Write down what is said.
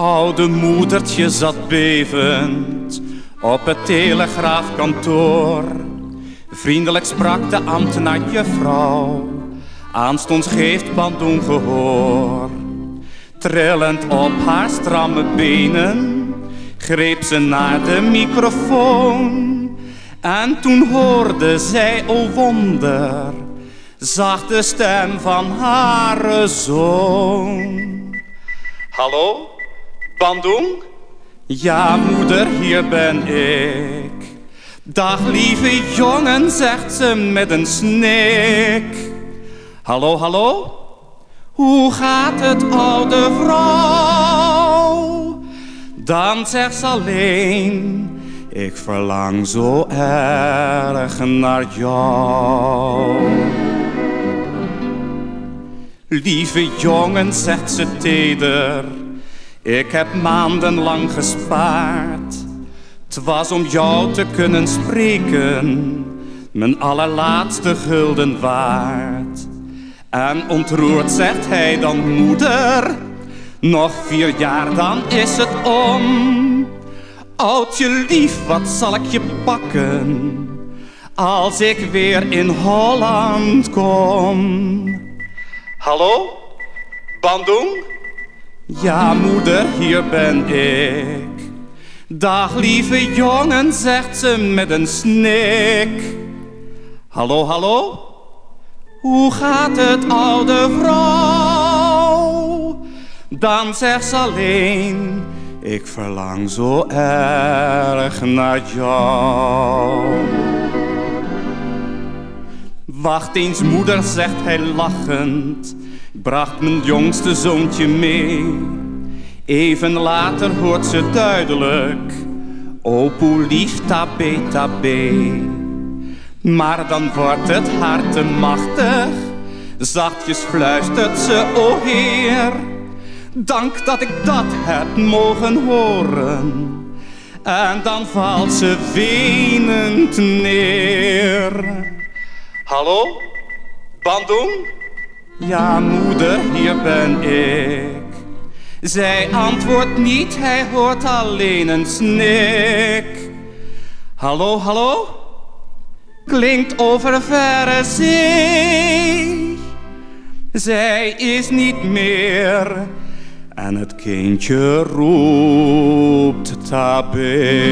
oude moedertje zat bevend op het telegraafkantoor. Vriendelijk sprak de ambtenaar juffrouw, aanstonds geeft Bandung gehoor. Trillend op haar stramme benen greep ze naar de microfoon. En toen hoorde zij, o oh wonder, zag de stem van haar zoon. Hallo, Bandung? Ja, moeder, hier ben ik. Dag, lieve jongen, zegt ze met een snik. Hallo, hallo? Hoe gaat het, oude vrouw? Dan zegt ze alleen, ik verlang zo erg naar jou. Lieve jongen, zegt ze teder, ik heb maandenlang gespaard. Het was om jou te kunnen spreken, mijn allerlaatste gulden waard. En ontroerd zegt hij dan, moeder, nog vier jaar dan is het om. Oudje lief, wat zal ik je pakken, als ik weer in Holland kom? Hallo, Bandung? Ja, moeder, hier ben ik. Dag, lieve jongen, zegt ze met een snik. Hallo, hallo? Hoe gaat het, oude vrouw? Dan zegt ze alleen, ik verlang zo erg naar jou. Wacht eens, moeder, zegt hij lachend, bracht mijn jongste zoontje mee. Even later hoort ze duidelijk, o lief tabé tabé. Maar dan wordt het hart te machtig, zachtjes fluistert ze, o Heer. Dank dat ik dat heb mogen horen. En dan valt ze wenend neer. Hallo? Bandung? Ja, moeder, hier ben ik. Zij antwoordt niet, hij hoort alleen een snik. Hallo, hallo? Klinkt over verre zee. Zij is niet meer en het kindje roept tabé.